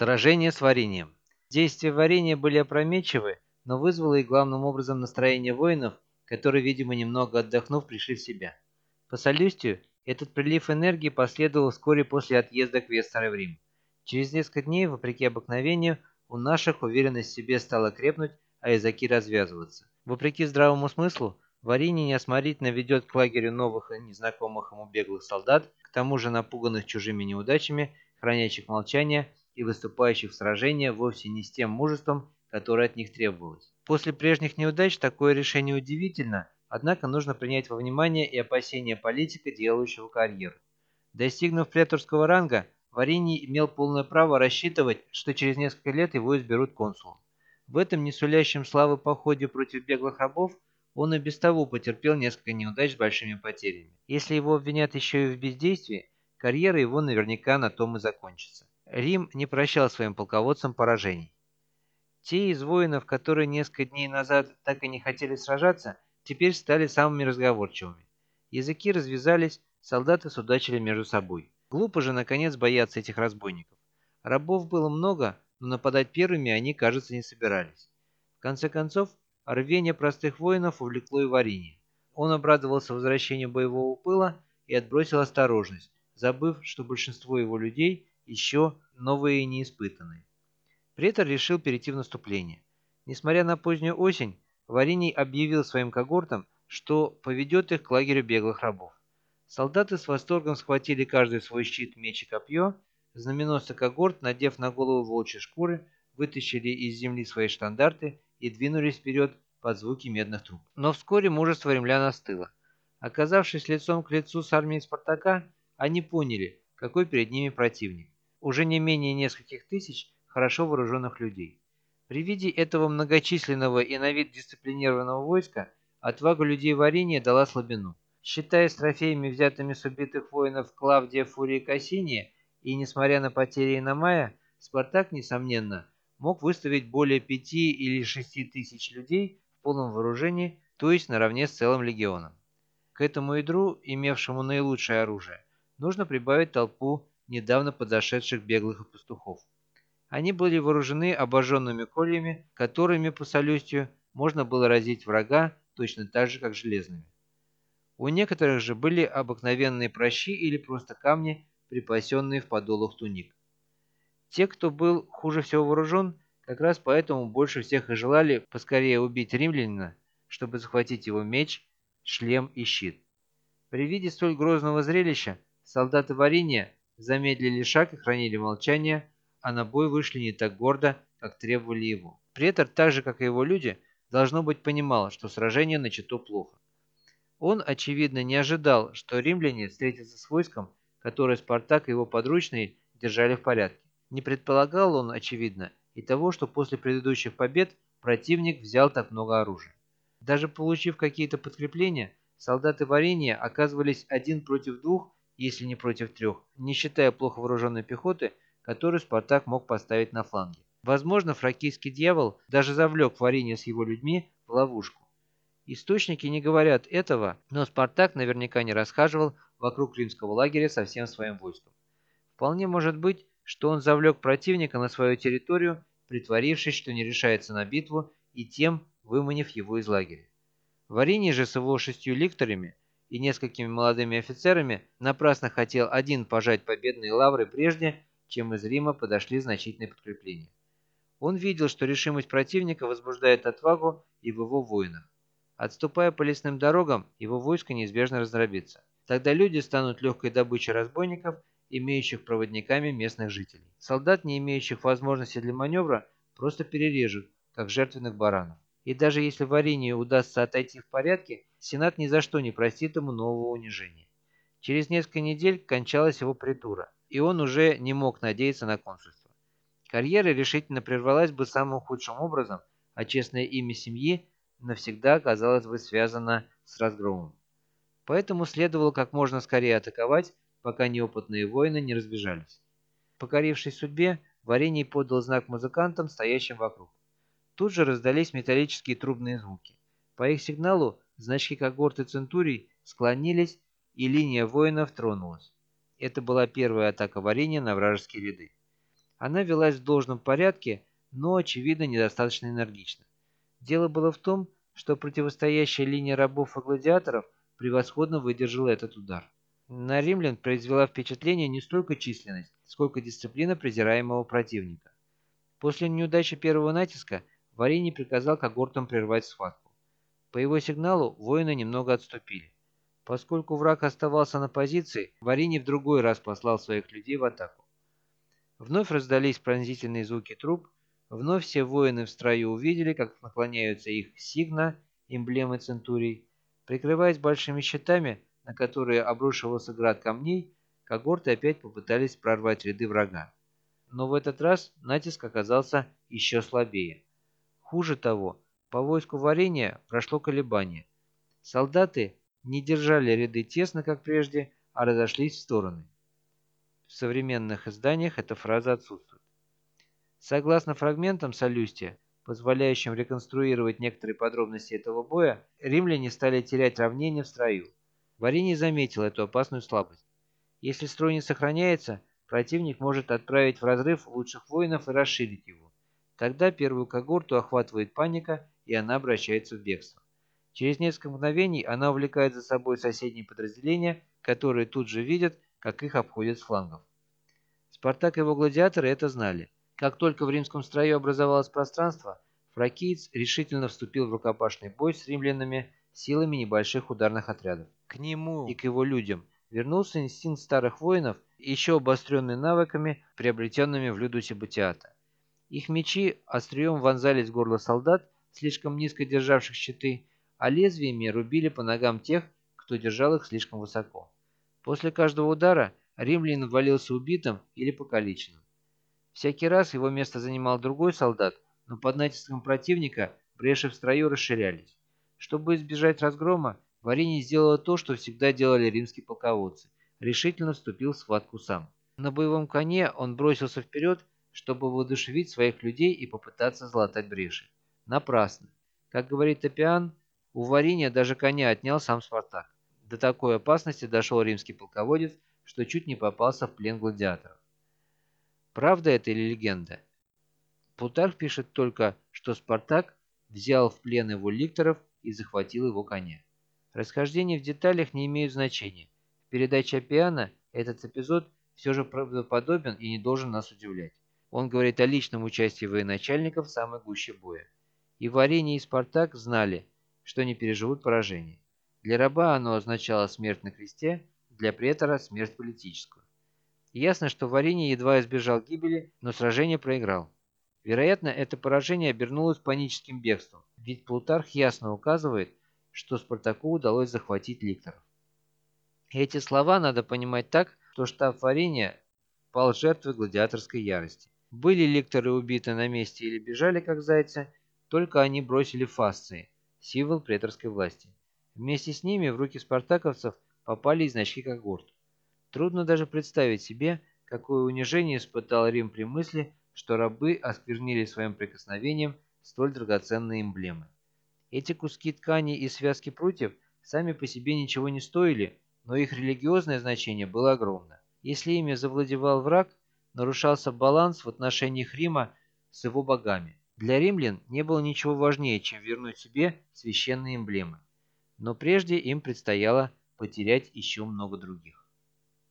Сражение с вареньем. Действия варенья были опрометчивы, но вызвало и главным образом настроение воинов, которые, видимо, немного отдохнув, пришли в себя. По солюстию, этот прилив энергии последовал вскоре после отъезда Квестера в Рим. Через несколько дней, вопреки обыкновению, у наших уверенность в себе стала крепнуть, а языки развязываться. Вопреки здравому смыслу, Варенье неосмотрительно ведет к лагерю новых и незнакомых ему беглых солдат, к тому же напуганных чужими неудачами, хранящих молчание и выступающих в сражение вовсе не с тем мужеством, которое от них требовалось. После прежних неудач такое решение удивительно, однако нужно принять во внимание и опасения политика, делающего карьеру. Достигнув преторского ранга, Варений имел полное право рассчитывать, что через несколько лет его изберут консулом. В этом не сулящем славы походе против беглых рабов он и без того потерпел несколько неудач с большими потерями. Если его обвинят еще и в бездействии, карьера его наверняка на том и закончится. Рим не прощал своим полководцам поражений. Те из воинов, которые несколько дней назад так и не хотели сражаться, теперь стали самыми разговорчивыми. Языки развязались, солдаты судачили между собой. Глупо же, наконец, бояться этих разбойников. Рабов было много, но нападать первыми они, кажется, не собирались. В конце концов, рвение простых воинов увлекло и Варине. Он обрадовался возвращению боевого пыла и отбросил осторожность, забыв, что большинство его людей еще новые и неиспытанные. Претор решил перейти в наступление. Несмотря на позднюю осень, Вариний объявил своим когортам, что поведет их к лагерю беглых рабов. Солдаты с восторгом схватили каждый свой щит, меч и копье. Знаменосцы когорт, надев на голову волчьи шкуры, вытащили из земли свои штандарты и двинулись вперед под звуки медных труб. Но вскоре мужество римлян остыло. Оказавшись лицом к лицу с армией Спартака, они поняли, какой перед ними противник уже не менее нескольких тысяч хорошо вооруженных людей. При виде этого многочисленного и на вид дисциплинированного войска отвага людей Варения дала слабину. Считаясь трофеями, взятыми с убитых воинов Клавдия, Фурии и Кассиния, и несмотря на потери Иномая, Спартак, несомненно, мог выставить более пяти или шести тысяч людей в полном вооружении, то есть наравне с целым легионом. К этому ядру, имевшему наилучшее оружие, нужно прибавить толпу недавно подошедших беглых пастухов. Они были вооружены обожженными кольями, которыми по солюстью можно было разить врага точно так же, как железными. У некоторых же были обыкновенные прощи или просто камни, припасенные в подолах туник. Те, кто был хуже всего вооружен, как раз поэтому больше всех и желали поскорее убить римлянина, чтобы захватить его меч, шлем и щит. При виде столь грозного зрелища солдаты Вариния замедлили шаг и хранили молчание, а на бой вышли не так гордо, как требовали его. Претор, так же как и его люди, должно быть понимал, что сражение начато плохо. Он, очевидно, не ожидал, что римляне встретятся с войском, которое Спартак и его подручные держали в порядке. Не предполагал он, очевидно, и того, что после предыдущих побед противник взял так много оружия. Даже получив какие-то подкрепления, солдаты Варения оказывались один против двух если не против трех, не считая плохо вооруженной пехоты, которую Спартак мог поставить на фланге. Возможно, фракийский дьявол даже завлек Варения с его людьми в ловушку. Источники не говорят этого, но Спартак наверняка не расхаживал вокруг римского лагеря со всем своим войском. Вполне может быть, что он завлек противника на свою территорию, притворившись, что не решается на битву, и тем выманив его из лагеря. Варенье же с его шестью ликторами и несколькими молодыми офицерами напрасно хотел один пожать победные лавры прежде, чем из Рима подошли значительные подкрепления. Он видел, что решимость противника возбуждает отвагу и в его воинах. Отступая по лесным дорогам, его войско неизбежно раздробится. Тогда люди станут легкой добычей разбойников, имеющих проводниками местных жителей. Солдат, не имеющих возможности для маневра, просто перережут, как жертвенных баранов. И даже если варенью удастся отойти в порядке, Сенат ни за что не простит ему нового унижения. Через несколько недель кончалась его притура, и он уже не мог надеяться на консульство. Карьера решительно прервалась бы самым худшим образом, а честное имя семьи навсегда оказалось бы связано с разгромом. Поэтому следовало как можно скорее атаковать, пока неопытные воины не разбежались. Покорившись судьбе, Варений подал знак музыкантам, стоящим вокруг. Тут же раздались металлические трубные звуки. По их сигналу значки когорты Центурий склонились, и линия воинов тронулась. Это была первая атака варенья на вражеские ряды. Она велась в должном порядке, но, очевидно, недостаточно энергично. Дело было в том, что противостоящая линия рабов и гладиаторов превосходно выдержала этот удар. На римлян произвела впечатление не столько численность, сколько дисциплина презираемого противника. После неудачи первого натиска Варений приказал когортам прервать схватку. По его сигналу воины немного отступили. Поскольку враг оставался на позиции, Варений в другой раз послал своих людей в атаку. Вновь раздались пронзительные звуки труб, вновь все воины в строю увидели, как наклоняются их сигна, эмблемы центурий. Прикрываясь большими щитами, на которые обрушивался град камней, когорты опять попытались прорвать ряды врага. Но в этот раз натиск оказался еще слабее. Хуже того, по войску варенья прошло колебание. Солдаты не держали ряды тесно, как прежде, а разошлись в стороны. В современных изданиях эта фраза отсутствует. Согласно фрагментам Солюстия, позволяющим реконструировать некоторые подробности этого боя, римляне стали терять равнение в строю. Варений заметил эту опасную слабость. Если строй не сохраняется, противник может отправить в разрыв лучших воинов и расширить его. Тогда первую когорту охватывает паника, и она обращается в бегство. Через несколько мгновений она увлекает за собой соседние подразделения, которые тут же видят, как их обходят с флангов. Спартак и его гладиаторы это знали. Как только в римском строю образовалось пространство, фракиец решительно вступил в рукопашный бой с римлянами силами небольших ударных отрядов. К нему и к его людям вернулся инстинкт старых воинов, еще обостренный навыками, приобретенными в Людусе Батиата. Их мечи острием вонзались в горло солдат, слишком низко державших щиты, а лезвиями рубили по ногам тех, кто держал их слишком высоко. После каждого удара римлянин валился убитым или покалеченным. Всякий раз его место занимал другой солдат, но под натиском противника бреши в строю расширялись. Чтобы избежать разгрома, Варений сделал то, что всегда делали римские полководцы. Решительно вступил в схватку сам. На боевом коне он бросился вперед, чтобы воодушевить своих людей и попытаться залатать бреши. Напрасно. Как говорит Топиан, у Вариния даже коня отнял сам Спартак. До такой опасности дошел римский полководец, что чуть не попался в плен гладиаторов. Правда это или легенда? Плутарх пишет только, что Спартак взял в плен его ликторов и захватил его коня. Расхождения в деталях не имеют значения. В передаче Апиана этот эпизод все же правдоподобен и не должен нас удивлять. Он говорит о личном участии военачальников в самой гуще боя. И Варения, и Спартак знали, что не переживут поражение. Для раба оно означало смерть на кресте, для претора – смерть политическую. Ясно, что Варений едва избежал гибели, но сражение проиграл. Вероятно, это поражение обернулось паническим бегством, ведь Плутарх ясно указывает, что Спартаку удалось захватить ликторов. Эти слова надо понимать так, что штаб Варения пал жертвой гладиаторской ярости. Были ликторы убиты на месте или бежали как зайцы, только они бросили фасции, символ преторской власти. Вместе с ними в руки спартаковцев попали и значки когорт. Трудно даже представить себе, какое унижение испытал Рим при мысли, что рабы осквернили своим прикосновением столь драгоценные эмблемы. Эти куски ткани и связки прутьев сами по себе ничего не стоили, но их религиозное значение было огромно. Если ими завладевал враг, нарушался баланс в отношениях Рима с его богами. Для римлян не было ничего важнее, чем вернуть себе священные эмблемы. Но прежде им предстояло потерять еще много других.